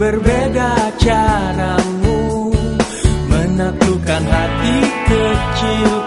berbeda caramu. Menaklukkan hati kecil